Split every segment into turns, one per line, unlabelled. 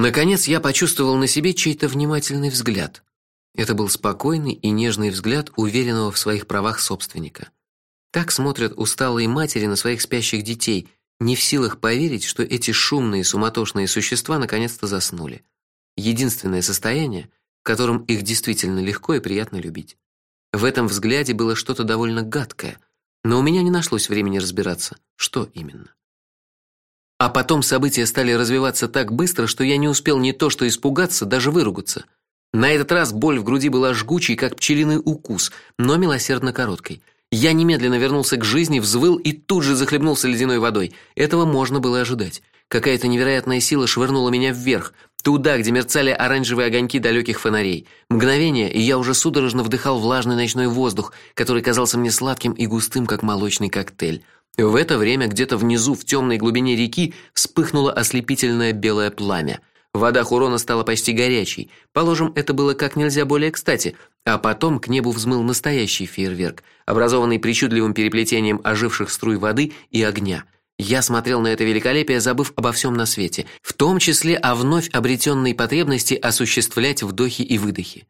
Наконец я почувствовал на себе чей-то внимательный взгляд. Это был спокойный и нежный взгляд уверенного в своих правах собственника. Так смотрят усталые матери на своих спящих детей, не в силах поверить, что эти шумные суматошные существа наконец-то заснули. Единственное состояние, в котором их действительно легко и приятно любить. В этом взгляде было что-то довольно гадкое, но у меня не нашлось времени разбираться, что именно. А потом события стали развиваться так быстро, что я не успел ни то что испугаться, даже выругаться. На этот раз боль в груди была жгучей, как пчелиный укус, но милосердно короткой. Я немедленно вернулся к жизни, взвыл и тут же захлебнулся ледяной водой. Этого можно было ожидать. Какая-то невероятная сила швырнула меня вверх, туда, где мерцали оранжевые огоньки далеких фонарей. Мгновение, и я уже судорожно вдыхал влажный ночной воздух, который казался мне сладким и густым, как молочный коктейль. В это время где-то внизу, в темной глубине реки, вспыхнуло ослепительное белое пламя. Вода Хурона стала почти горячей. Положим, это было как нельзя более кстати. А потом к небу взмыл настоящий фейерверк, образованный причудливым переплетением оживших струй воды и огня. Я смотрел на это великолепие, забыв обо всем на свете, в том числе о вновь обретенной потребности осуществлять вдохи и выдохи.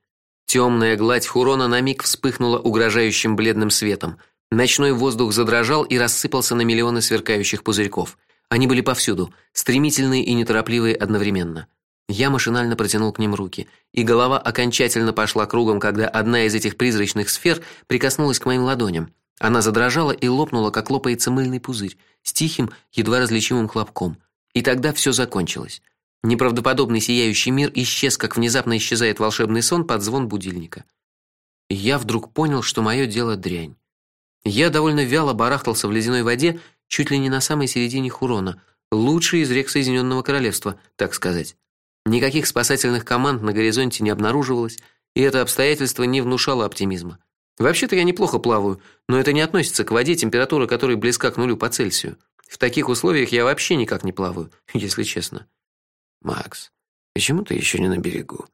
Темная гладь Хурона на миг вспыхнула угрожающим бледным светом. Ночной воздух задрожал и рассыпался на миллионы сверкающих пузырьков. Они были повсюду, стремительные и неторопливые одновременно. Я машинально протянул к ним руки, и голова окончательно пошла кругом, когда одна из этих призрачных сфер прикоснулась к моим ладоням. Она задрожала и лопнула, как лопается мыльный пузырь, с тихим, едва различимым хлопком. И тогда все закончилось. Неправдоподобный сияющий мир исчез, как внезапно исчезает волшебный сон под звон будильника. И я вдруг понял, что мое дело дрянь. Я довольно вяло барахтался в ледяной воде, чуть ли не на самой середине Хурона, лучший из рек Соединенного королевства, так сказать. Никаких спасательных команд на горизонте не обнаруживалось, и это обстоятельство не внушало оптимизма. Вообще-то я неплохо плаваю, но это не относится к воде, температура которой близка к нулю по Цельсию. В таких условиях я вообще никак не плаваю, если честно.
Макс, почему ты еще не на берегу?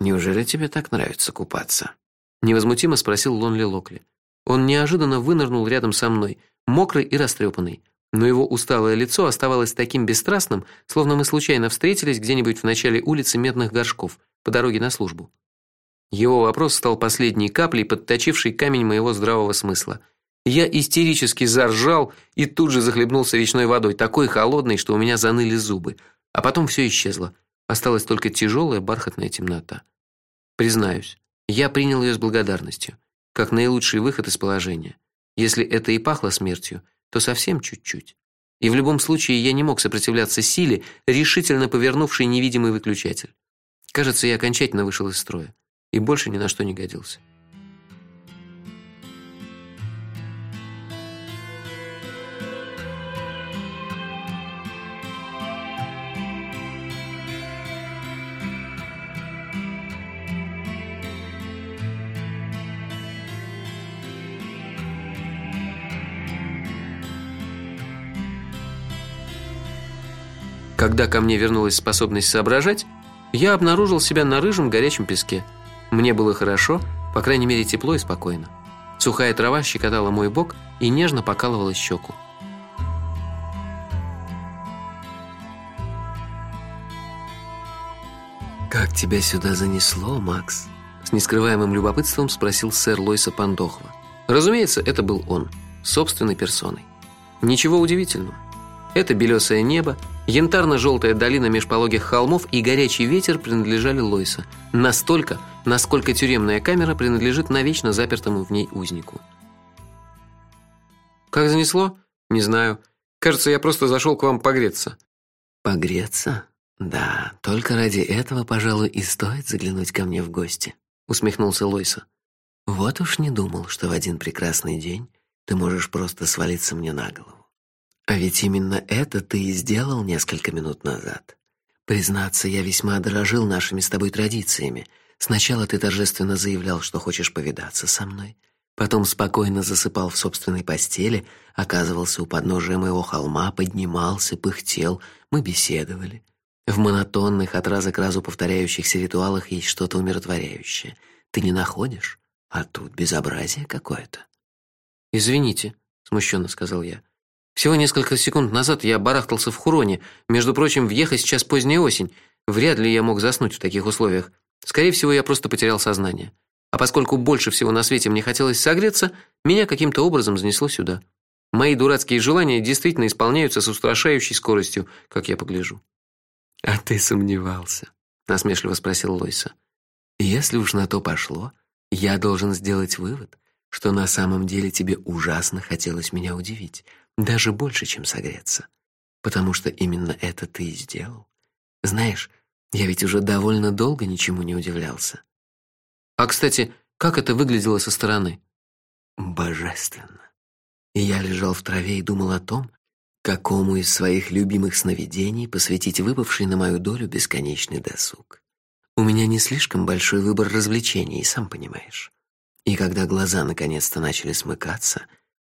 Неужели тебе так нравится купаться?
невозмутимо спросил Лонли Локли. Он неожиданно вынырнул рядом со мной, мокрый и растрепанный, но его усталое лицо оставалось таким бесстрастным, словно мы случайно встретились где-нибудь в начале улицы Медных горшков по дороге на службу. Его вопрос стал последней каплей, подточившей камень моего здравого смысла. Я истерически заржал и тут же захлебнулся речной водой, такой холодной, что у меня заныли зубы. А потом все исчезло. Осталась только тяжелая бархатная темнота. Признаюсь, я принял ее с благодарностью как наилучший выход из положения. Если это и пахло смертью, то совсем чуть-чуть. И в любом случае я не мог сопротивляться силе, решительно повернувшей невидимый выключатель. Кажется, я окончательно вышел из строя и больше ни на что не годился. Когда ко мне вернулась способность соображать, я обнаружил себя на рыжем горячем песке. Мне было хорошо, по крайней мере, тепло и спокойно. Сухая трава щекотала мой бок и нежно покалывала щеку.
Как тебя сюда занесло, Макс?
С нескрываемым любопытством спросил сэр Лойса Пандохва. Разумеется, это был он, собственной персоной. Ничего удивительного. Это белесое небо, янтарно-желтая долина меж пологих холмов и горячий ветер принадлежали Лойса. Настолько, насколько тюремная камера принадлежит навечно запертому в ней узнику. Как занесло? Не знаю. Кажется, я просто зашел к вам погреться.
Погреться? Да, только ради этого, пожалуй, и стоит заглянуть ко мне в гости, усмехнулся Лойса. Вот уж не думал, что в один прекрасный день ты можешь просто свалиться мне на голову. А ведь именно это ты и сделал несколько минут назад. Признаться, я весьма дорожил нашими с тобой традициями. Сначала ты торжественно заявлял, что хочешь повидаться со мной, потом спокойно засыпал в собственной постели, оказывался у подножия моего холма, поднимался, пыхтел, мы беседовали. В монотонных от раза к разу повторяющихся ритуалах есть что-то умиротворяющее. Ты не находишь? А тут безобразие какое-то.
Извините, смущенно сказал я. Всего несколько секунд назад я барахтался в Хуроне. Между прочим, въехать сейчас поздняя осень. вряд ли я мог заснуть в таких условиях. Скорее всего, я просто потерял сознание. А поскольку больше всего на свете мне хотелось согреться, меня каким-то образом занесло сюда. Мои дурацкие желания действительно исполняются с устрашающей скоростью, как я погляжу.
А ты сомневался? насмешливо спросил Лойса. Если уж на то пошло, я должен сделать вывод, что на самом деле тебе ужасно хотелось меня удивить, даже больше, чем согреться, потому что именно это ты и сделал. Знаешь, я ведь уже довольно долго ничему не удивлялся.
А, кстати, как это выглядело со стороны?
Божественно. И я лежал в траве и думал о том, какому из своих любимых сновидений посвятить выпавший на мою долю бесконечный досуг. У меня не слишком большой выбор развлечений, сам понимаешь. И когда глаза наконец-то начали смыкаться,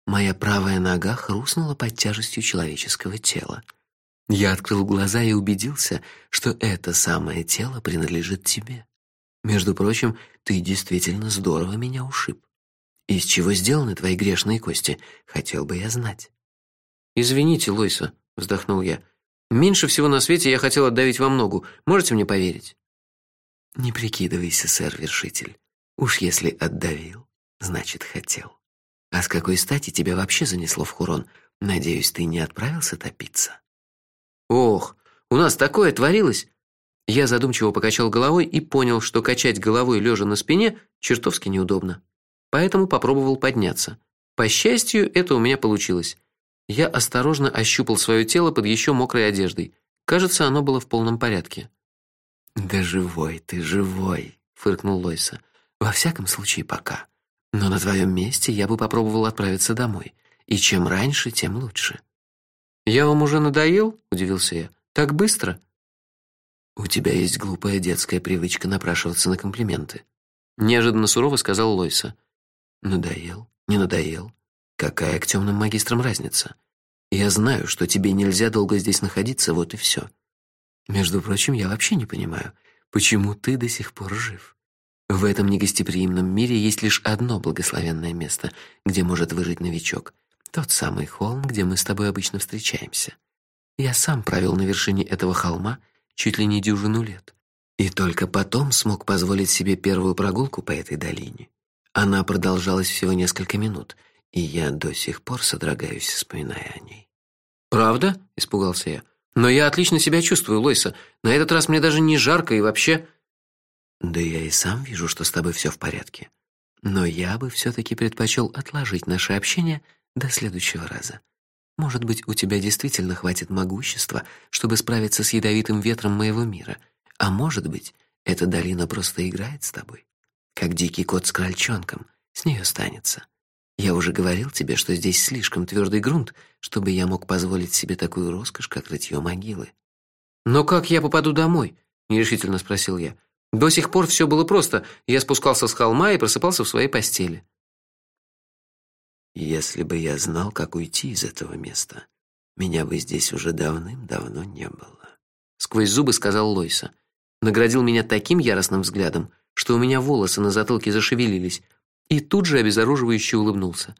моя правая нога хрустнула под тяжестью человеческого тела. Я открыл глаза и убедился, что это самое тело принадлежит тебе. Между прочим, ты действительно здорово меня ушиб. Из чего сделаны твои грешные кости, хотел бы я знать.
Извините, Лойса, вздохнул я. Меньше всего на свете я хотел отдавить вам ногу. Можете мне поверить?
Не прикидывайся, сэр вершитель. Уж если отдавил, значит хотел. А с какой стати тебя вообще занесло в Хурон? Надеюсь, ты не отправился топиться.
Ох, у нас такое творилось. Я задумчиво покачал головой и понял, что качать головой лежа на спине чертовски неудобно. Поэтому попробовал подняться. По счастью, это у меня получилось. Я осторожно ощупал свое тело под еще мокрой одеждой. Кажется, оно было в полном порядке.
Да живой ты, живой, фыркнул Лойса. Во всяком случае, пока. Но на твоем месте я бы попробовал отправиться домой. И чем раньше, тем лучше.
Я вам уже надоел? удивился я. Так быстро?
У тебя есть глупая детская привычка напрашиваться на комплименты.
Неожиданно сурово сказал Лойса.
Надоел? Не надоел? Какая к темным магистрам разница? Я знаю, что тебе нельзя долго здесь находиться, вот и все. Между прочим, я вообще не понимаю, почему ты до сих пор жив. В этом негостеприимном мире есть лишь одно благословенное место, где может выжить новичок. Тот самый холм, где мы с тобой обычно встречаемся. Я сам правил на вершине этого холма чуть ли не дюжину лет, и только потом смог позволить себе первую прогулку по этой долине. Она продолжалась всего несколько минут, и я до сих пор содрогаюсь, вспоминая о ней.
Правда? испугался я. Но я отлично себя чувствую, Лойса. На этот раз мне даже не жарко и вообще.
Да я и сам вижу, что с тобой все в порядке. Но я бы все таки предпочел отложить наше общение до следующего раза. Может быть, у тебя действительно хватит могущества, чтобы справиться с ядовитым ветром моего мира. А может быть, эта долина просто играет с тобой, как дикий кот с крольчонком. С нее станется. Я уже говорил тебе, что здесь слишком твердый грунт, чтобы я мог позволить себе такую роскошь, как рытье могилы.
Но как я попаду домой? нерешительно спросил я. До сих пор все было просто. Я спускался с холма и просыпался в своей постели.
Если бы я знал, как уйти из этого места, меня бы здесь уже давным-давно не было,
сквозь зубы сказал Лойса. Наградил меня таким яростным взглядом, что у меня волосы на затылке зашевелились, и тут же обезоруживающе улыбнулся.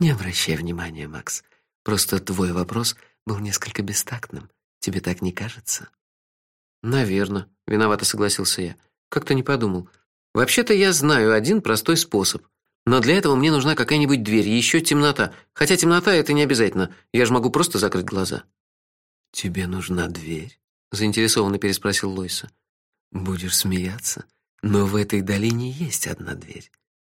Не обращай внимания, Макс. Просто твой вопрос был несколько бестактным. Тебе так не кажется?
Наверно, виновато согласился я. Как-то не подумал. Вообще-то я знаю один простой способ. Но для этого мне нужна какая-нибудь дверь, еще темнота. Хотя темнота это не обязательно. Я же могу просто закрыть глаза.
Тебе нужна дверь?
заинтересованно переспросил Лойса.
Будешь смеяться, но в этой долине есть одна дверь.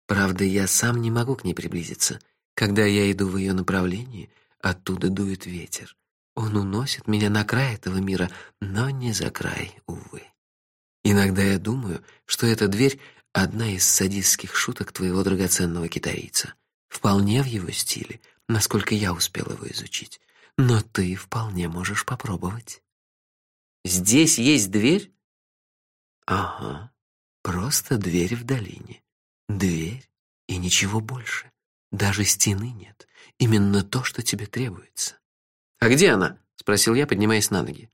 Правда, я сам не могу к ней приблизиться. Когда я иду в ее направлении, оттуда дует ветер. Он уносит меня на край этого мира, но не за край, увы. Иногда я думаю, что эта дверь одна из садистских шуток твоего драгоценного китайца. Вполне в его стиле, насколько я успел его изучить. Но ты вполне можешь попробовать.
Здесь есть дверь?
Ага. Просто дверь в долине. Дверь и ничего больше. Даже стены нет. Именно то, что тебе требуется.
А где она? спросил я, поднимаясь на ноги.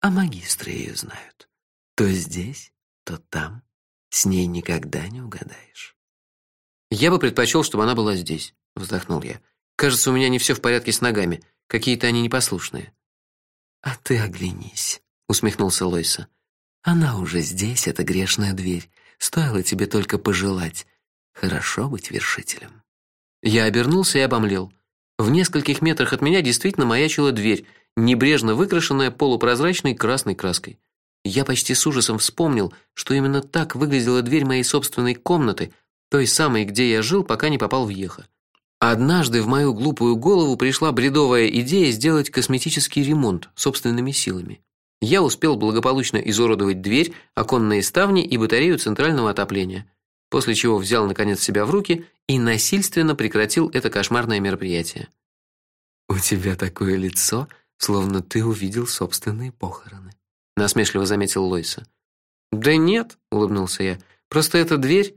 А магистры ее знают. То здесь, то там. С ней никогда не угадаешь.
Я бы предпочел, чтобы она была здесь, вздохнул я. Кажется, у меня не все в порядке с ногами. Какие-то они непослушные.
А ты оглянись, усмехнулся Лойса. Она уже здесь, эта грешная дверь. Стоило тебе только пожелать. Хорошо быть вершителем.
Я обернулся и обомлел. В нескольких метрах от меня действительно маячила дверь, небрежно выкрашенная полупрозрачной красной краской. Я почти с ужасом вспомнил, что именно так выглядела дверь моей собственной комнаты, той самой, где я жил, пока не попал в Ехо. Однажды в мою глупую голову пришла бредовая идея сделать косметический ремонт собственными силами. Я успел благополучно изуродовать дверь, оконные ставни и батарею центрального отопления, после чего взял наконец себя в руки и насильственно прекратил это кошмарное мероприятие.
У тебя такое лицо, словно ты увидел собственные похороны,
насмешливо заметил Лойса. Да нет, улыбнулся я. Просто эта дверь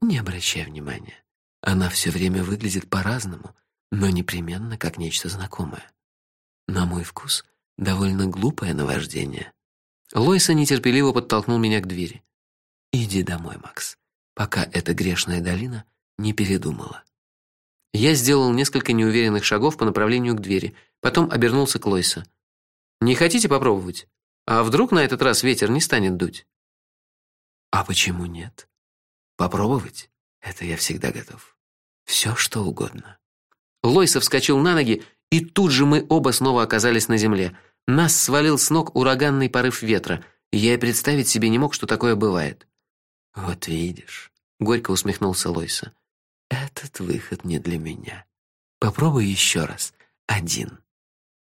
не обращай внимания. Она все время выглядит по-разному, но непременно как нечто знакомое. На мой вкус, довольно глупое наваждение.
Лойса нетерпеливо подтолкнул меня к двери.
Иди домой, Макс, пока эта грешная долина не передумала.
Я сделал несколько неуверенных шагов по направлению к двери, потом обернулся к Лойса. Не хотите попробовать? А вдруг на этот раз ветер не станет дуть?
А почему нет? Попробовать это я всегда готов. Все, что угодно.
Лойса вскочил на ноги, и тут же мы оба снова оказались на земле. Нас свалил с ног ураганный порыв ветра. Я и представить себе не мог, что такое бывает.
Вот видишь, горько усмехнулся Лойса. Этот выход не для меня. Попробуй еще раз. Один.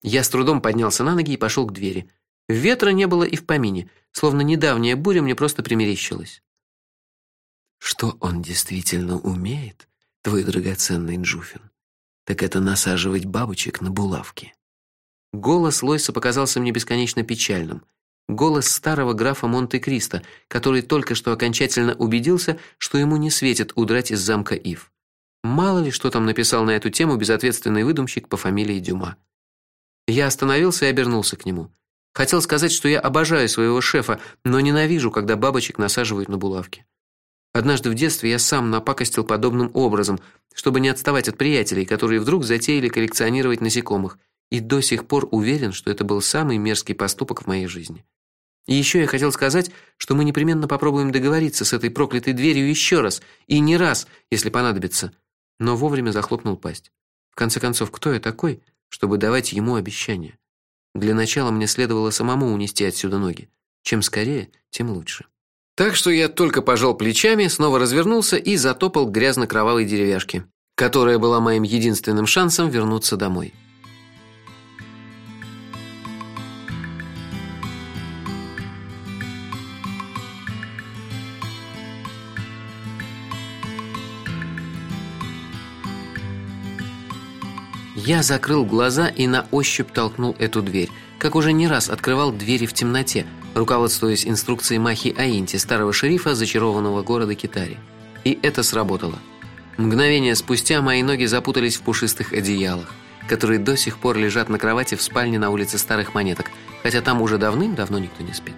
Я с трудом поднялся на ноги и пошел к двери. Ветра не было и в помине, словно недавняя буря мне просто примерещилась.
Что он действительно умеет, твой драгоценный Джуфин, так это насаживать бабочек на булавки.
Голос Лойса показался мне бесконечно печальным. Голос старого графа Монте-Кристо, который только что окончательно убедился, что ему не светит удрать из замка Ив. Мало ли, что там написал на эту тему безответственный выдумщик по фамилии Дюма. Я остановился и обернулся к нему. Хотел сказать, что я обожаю своего шефа, но ненавижу, когда бабочек насаживают на булавки. Однажды в детстве я сам напакостил подобным образом, чтобы не отставать от приятелей, которые вдруг затеяли коллекционировать насекомых, и до сих пор уверен, что это был самый мерзкий поступок в моей жизни. И еще я хотел сказать, что мы непременно попробуем договориться с этой проклятой дверью еще раз, и не раз, если понадобится. Но вовремя захлопнул пасть. В конце концов, кто я такой, чтобы давать ему обещания? Для начала мне следовало самому унести отсюда ноги. Чем скорее, тем лучше. Так что я только пожал плечами, снова развернулся и затопал грязно-кровавой деревяшке, которая была моим единственным шансом вернуться домой. Я закрыл глаза и на ощупь толкнул эту дверь, как уже не раз открывал двери в темноте, руководствуясь инструкцией Махи Аинти, старого шерифа зачарованного города Китари. И это сработало. Мгновение спустя мои ноги запутались в пушистых одеялах, которые до сих пор лежат на кровати в спальне на улице Старых Монеток, хотя там уже давным-давно никто не спит.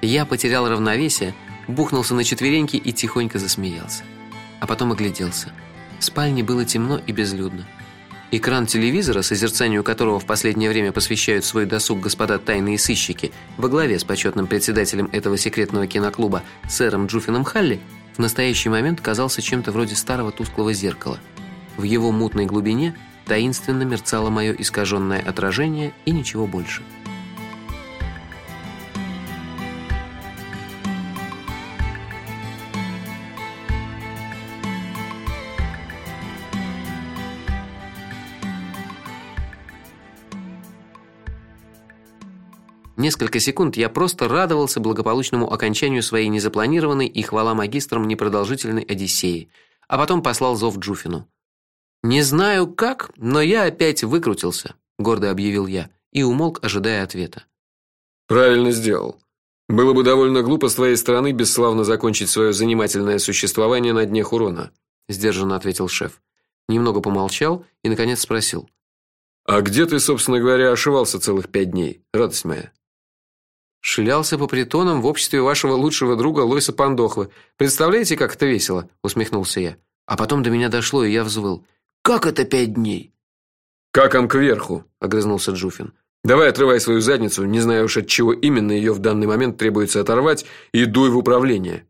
Я потерял равновесие, бухнулся на четвереньки и тихонько засмеялся. А потом огляделся. В спальне было темно и безлюдно. Экран телевизора, созерцанию которого в последнее время посвящают свой досуг господа тайные сыщики, во главе с почетным председателем этого секретного киноклуба сэром Джуфином Халли, в настоящий момент казался чем-то вроде старого тусклого зеркала. В его мутной глубине таинственно мерцало мое искаженное отражение и ничего больше. Несколько секунд я просто радовался благополучному окончанию своей незапланированной и хвала магистрам непродолжительной одиссеи, а потом послал зов Джуфину. Не знаю как, но я опять выкрутился, гордо объявил я и умолк, ожидая ответа.
Правильно сделал. Было бы довольно глупо с твоей стороны бесславно закончить свое занимательное существование на дне Хурона,
сдержанно ответил шеф. Немного помолчал и наконец спросил:
А где ты, собственно говоря, ошивался целых пять дней, радость моя?
Шлялся по притонам в обществе вашего лучшего друга Лойса Пандохвы. Представляете, как это весело, усмехнулся я. А потом до меня дошло, и я взвыл: "Как это пять дней?"
"Как он кверху?"
огрызнулся Джуфин.
Давай отрывай свою задницу, не знаю уж от чего именно ее в данный момент требуется оторвать, и дуй в управление.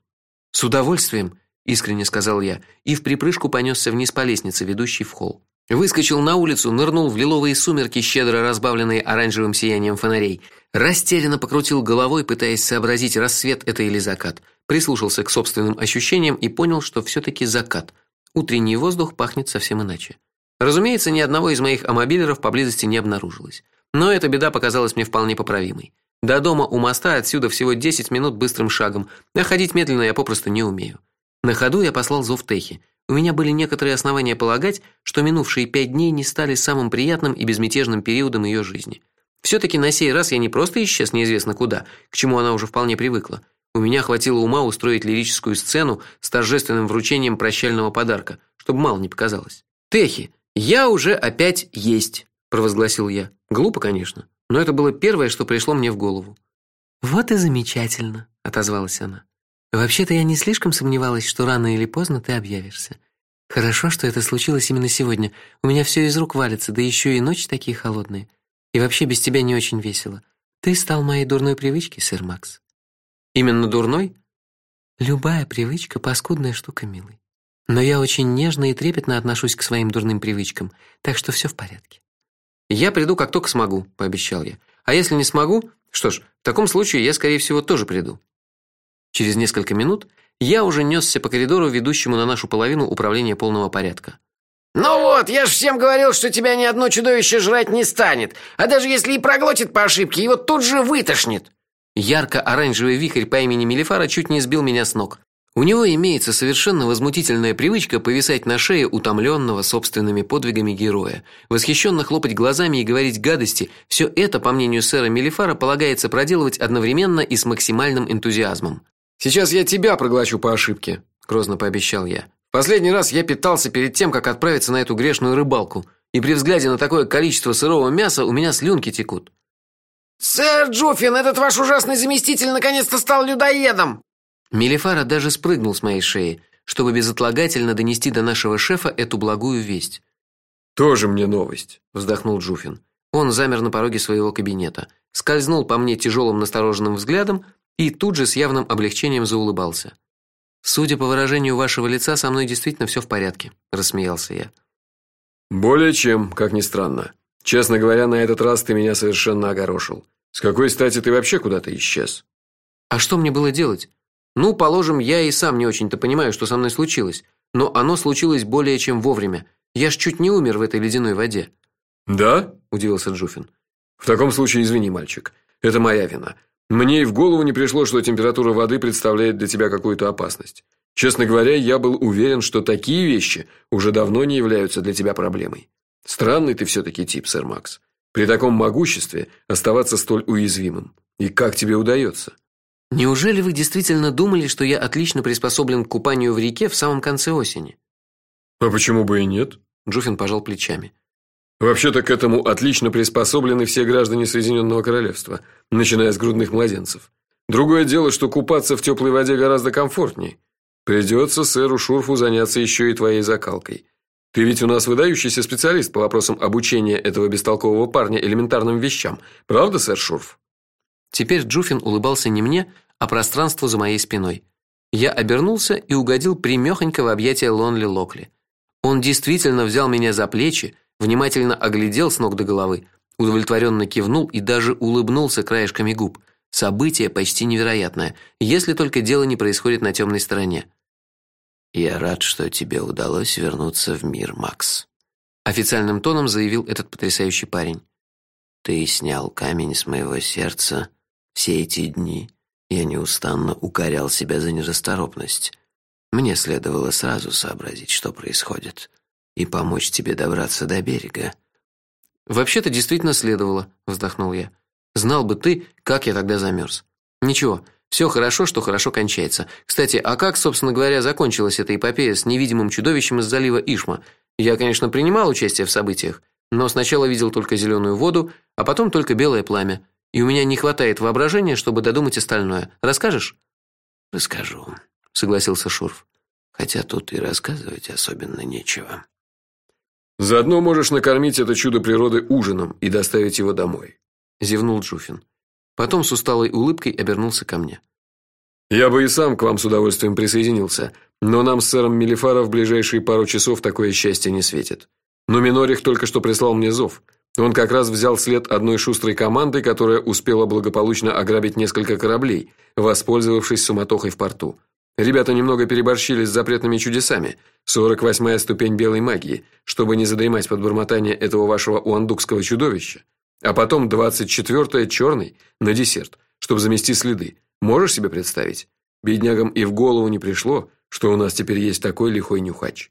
С удовольствием, искренне сказал я, и в припрыжку понесся вниз по лестнице, ведущей в холл. Выскочил на улицу, нырнул в лиловые сумерки, щедро разбавленные оранжевым сиянием фонарей. Растерянно покрутил головой, пытаясь сообразить, рассвет это или закат. Прислушался к собственным ощущениям и понял, что все таки закат. Утренний воздух пахнет совсем иначе. Разумеется, ни одного из моих амобилеров поблизости не обнаружилось. Но эта беда показалась мне вполне поправимой. До дома у моста отсюда всего 10 минут быстрым шагом, а ходить медленно я попросту не умею. На ходу я послал зов Техи. У меня были некоторые основания полагать, что минувшие пять дней не стали самым приятным и безмятежным периодом ее жизни. Все таки на сей раз я не просто исчез неизвестно куда, к чему она уже вполне привыкла. У меня хватило ума устроить лирическую сцену с торжественным вручением прощального подарка, чтобы мало не показалось. Техи, я уже опять есть, провозгласил я. Глупо, конечно, но это было первое, что пришло мне в голову.
Вот и замечательно, отозвалась она. Вообще-то я не слишком сомневалась, что рано или поздно ты объявишься. Хорошо, что это случилось именно сегодня. У меня все из рук валится, да еще и ночи такие холодные. И вообще без тебя не очень весело. Ты стал моей дурной привычкой, сэр Макс.
Именно дурной?
Любая привычка паскудная штука, милый. Но я очень нежно и трепетно отношусь к своим дурным привычкам, так что все в порядке.
Я приду, как только смогу, пообещал я. А если не смогу, что ж, в таком случае я скорее всего тоже приду. Через несколько минут я уже несся по коридору, ведущему на нашу половину управления полного порядка.
Ну вот, я же всем говорил, что тебя ни одно чудовище жрать не станет, а даже если и проглотит по ошибке, его тут же вытошнит.
Ярко-оранжевый вихрь по имени Мелифара чуть не сбил меня с ног. У него имеется совершенно возмутительная привычка повисать на шее утомленного собственными подвигами героя, восхищенно хлопать глазами и говорить гадости. Все это, по мнению сэра Мелифара, полагается проделывать одновременно и с максимальным энтузиазмом.
Сейчас я тебя проглочу по ошибке, грозно пообещал я. Последний раз я питался перед тем, как отправиться на эту грешную рыбалку, и при взгляде на такое количество сырого мяса у меня слюнки текут.
Сэр Джуффин, этот ваш ужасный заместитель наконец-то стал людоедом.
Мелифара даже спрыгнул с моей шеи, чтобы безотлагательно донести до нашего шефа эту благую весть.
Тоже мне новость,
вздохнул Джуфин. Он замер на пороге своего кабинета, скользнул по мне тяжелым настороженным взглядом, и тут же с явным облегчением заулыбался. Судя по выражению вашего лица, со мной действительно все в порядке, рассмеялся я.
Более чем, как ни странно. Честно говоря, на этот раз ты меня совершенно огорошил. С какой стати ты вообще куда-то исчез?
А что мне было делать? Ну, положим, я и сам не очень-то понимаю, что со мной случилось, но оно случилось более чем вовремя. Я ж чуть не умер в этой ледяной воде.
Да? удивился Джуфин. В таком случае извини, мальчик. Это моя вина. Мне и в голову не пришло, что температура воды представляет для тебя какую-то опасность. Честно говоря, я был уверен, что такие вещи уже давно не являются для тебя проблемой. Странный ты все таки тип, сэр Макс. При таком могуществе оставаться столь уязвимым. И как тебе удается?
Неужели вы действительно думали, что я отлично приспособлен к купанию в реке в самом конце осени?
А почему бы и нет?
Джуфин пожал плечами.
Вообще-то к этому отлично приспособлены все граждане Соединенного королевства, начиная с грудных младенцев. Другое дело, что купаться в теплой воде гораздо комфортней. Придется сэру Шурфу заняться еще и твоей закалкой. Ты ведь у нас выдающийся специалист по вопросам обучения этого бестолкового парня элементарным вещам. Правда, сэр Шурф?
Теперь Джуфин улыбался не мне, а пространству за моей спиной. Я обернулся и угодил прямехонько в объятия Лонли Локли. Он действительно взял меня за плечи, внимательно оглядел с ног до головы, удовлетворенно кивнул и даже улыбнулся краешками губ. Событие почти невероятное, если только дело не происходит на темной стороне.
Я рад, что тебе удалось вернуться в мир, Макс,
официальным тоном заявил этот потрясающий парень.
Ты снял камень с моего сердца. Все эти дни я неустанно укорял себя за нерасторопность. Мне следовало сразу сообразить, что происходит и помочь тебе добраться до берега.
Вообще-то действительно следовало, вздохнул я. Знал бы ты, как я тогда замерз. Ничего, все хорошо, что хорошо кончается. Кстати, а как, собственно говоря, закончилась эта эпопея с невидимым чудовищем из залива Ишма? Я, конечно, принимал участие в событиях, но сначала видел только зеленую воду, а потом только белое пламя. И у меня не хватает воображения, чтобы додумать остальное. Расскажешь?
Расскажу, согласился Шурф. Хотя тут и рассказывать особенно нечего.
Заодно можешь накормить это чудо природы ужином и доставить его домой.
зевнул Джуфин. Потом с усталой улыбкой обернулся ко мне.
Я бы и сам к вам с удовольствием присоединился, но нам с сэром Мелифара в ближайшие пару часов такое счастье не светит. Но Минорих только что прислал мне зов. Он как раз взял след одной шустрой команды, которая успела благополучно ограбить несколько кораблей, воспользовавшись суматохой в порту. Ребята немного переборщили с запретными чудесами. 48-я ступень белой магии, чтобы не задремать под бормотание этого вашего уандукского чудовища. А потом 24-я черный на десерт, чтобы замести следы. Можешь себе представить? Беднягам и в голову не пришло, что у нас теперь есть такой лихой нюхач.